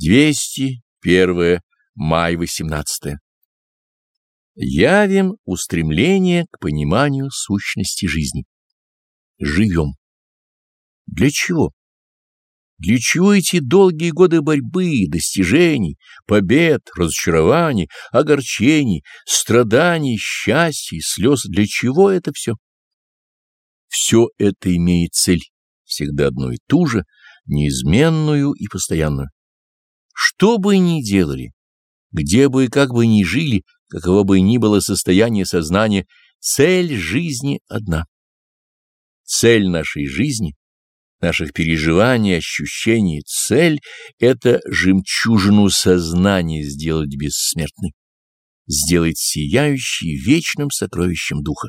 201 май 18. Явим устремление к пониманию сущности жизни. Живем. Для чего? Для чего эти долгие годы борьбы, достижений, побед, разочарований, огорчений, страданий, счастья слез? Для чего это все? Все это имеет цель, всегда одну и ту же, неизменную и постоянную. Что бы ни делали, где бы и как бы ни жили, каково бы ни было состояние сознания, цель жизни одна. Цель нашей жизни, наших переживаний, ощущений, цель — это жемчужину сознания сделать бессмертной, сделать сияющей вечным сокровищем духа.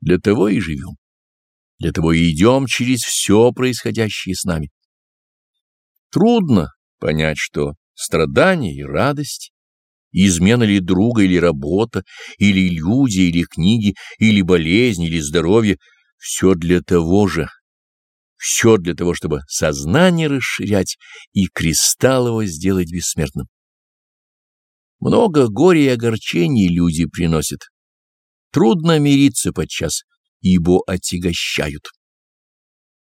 Для того и живем. Для того и идем через все происходящее с нами. Трудно понять, что страдания и радость, измена ли друга или работа, или люди, или книги, или болезнь, или здоровье — все для того же, все для того, чтобы сознание расширять и кристалл его сделать бессмертным. Много горя и огорчений люди приносят. Трудно мириться подчас, ибо отягощают.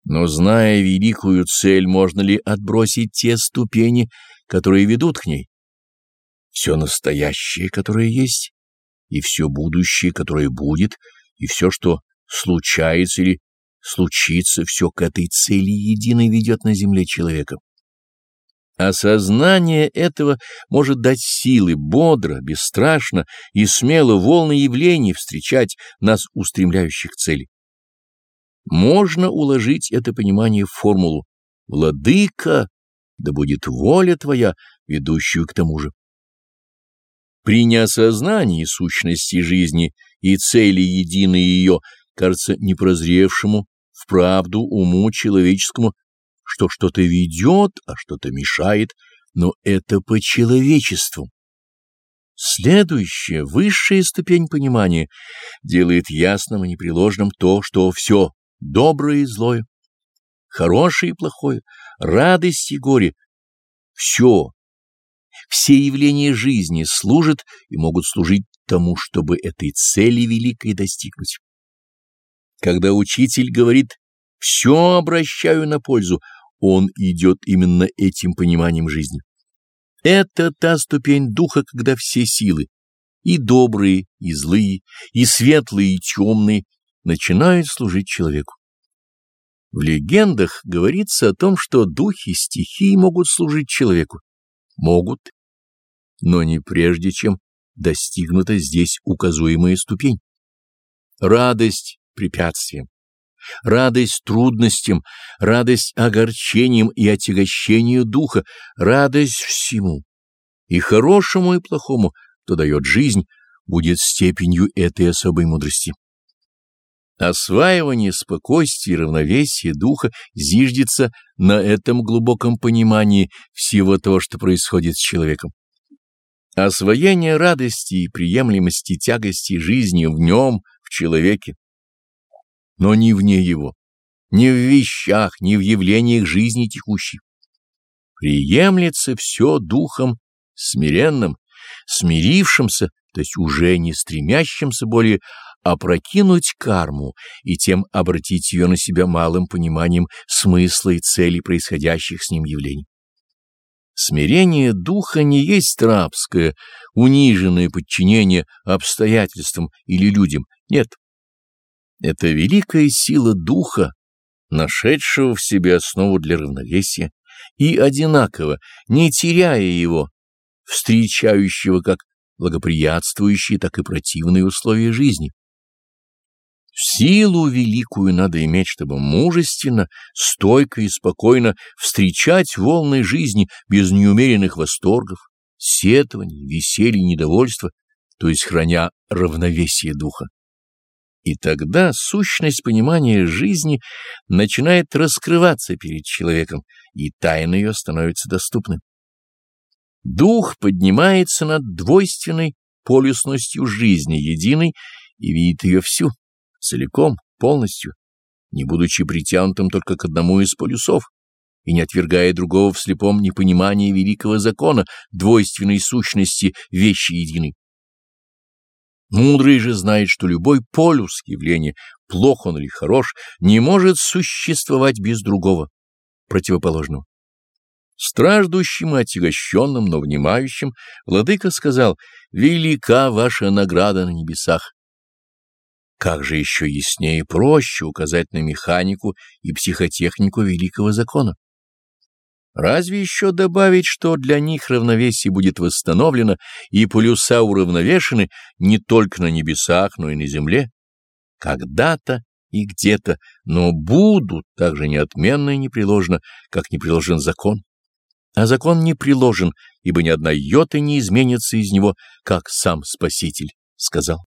Но, зная великую цель, можно ли отбросить те ступени, которые ведут к ней? Все настоящее, которое есть, и все будущее, которое будет, и все, что случается или случится, все к этой цели единой ведет на земле человека. Осознание этого может дать силы бодро, бесстрашно и смело волны явлений встречать нас, устремляющих цели. Можно уложить это понимание в формулу «Владыка, да будет воля твоя, ведущую к тому же». При неосознании сущности жизни и цели единой ее кажется непрозревшему в правду уму человеческому что что-то ведет, а что-то мешает, но это по человечеству. Следующая, высшая ступень понимания делает ясным и непреложным то, что все доброе и злое, хорошее и плохое, радость и горе, все, все явления жизни служат и могут служить тому, чтобы этой цели великой достигнуть. Когда учитель говорит «все обращаю на пользу», он идет именно этим пониманием жизни. Это та ступень духа, когда все силы, и добрые, и злые, и светлые, и темные, начинают служить человеку. В легендах говорится о том, что духи стихии могут служить человеку. Могут, но не прежде, чем достигнута здесь указуемая ступень. Радость препятствием радость трудностям, радость огорчениям и отягощению духа, радость всему. И хорошему, и плохому, кто дает жизнь, будет степенью этой особой мудрости. Осваивание спокойствия и равновесия духа зиждется на этом глубоком понимании всего того, что происходит с человеком. Освоение радости и приемлемости тягости жизни в нем, в человеке, но не вне его, не в вещах, не в явлениях жизни текущей. Приемлется все духом смиренным, смирившимся, то есть уже не стремящимся более опрокинуть карму и тем обратить ее на себя малым пониманием смысла и цели происходящих с ним явлений. Смирение духа не есть рабское, униженное подчинение обстоятельствам или людям, нет. Это великая сила духа, нашедшего в себе основу для равновесия, и одинаково, не теряя его, встречающего как благоприятствующие, так и противные условия жизни. Силу великую надо иметь, чтобы мужественно, стойко и спокойно встречать волны жизни без неумеренных восторгов, сетований, веселья недовольства, то есть храня равновесие духа. И тогда сущность понимания жизни начинает раскрываться перед человеком, и тайна ее становится доступной. Дух поднимается над двойственной полюсностью жизни единой и видит ее всю, целиком, полностью, не будучи притянутым только к одному из полюсов, и не отвергая другого в слепом непонимании великого закона, двойственной сущности вещи единой. Мудрый же знает, что любой полюс явления, плох он или хорош, не может существовать без другого, противоположного. Страждущим и отягощенным, но внимающим, владыка сказал, «Велика ваша награда на небесах». Как же еще яснее и проще указать на механику и психотехнику великого закона? Разве еще добавить, что для них равновесие будет восстановлено и полюса уравновешены не только на небесах, но и на земле? Когда-то и где-то, но будут так же неотменно и непреложно, как не приложен закон. А закон не приложен, ибо ни одна йота не изменится из него, как сам Спаситель сказал.